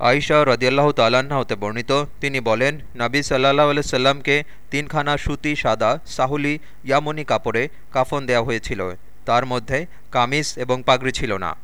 আয়সা রদিয়াল্লাহ তাল্লাহ্ন হতে বর্ণিত। তিনি বলেন, নাবী সাল্লাহ সাল্লামকে তিনখানা সুতি, সাদা, সাহুলি, ইয়ামনি কাপড়ে কাফন দেয়া হয়েছিল। তার মধ্যে কামিজ এবং পাগড়ি ছিল না।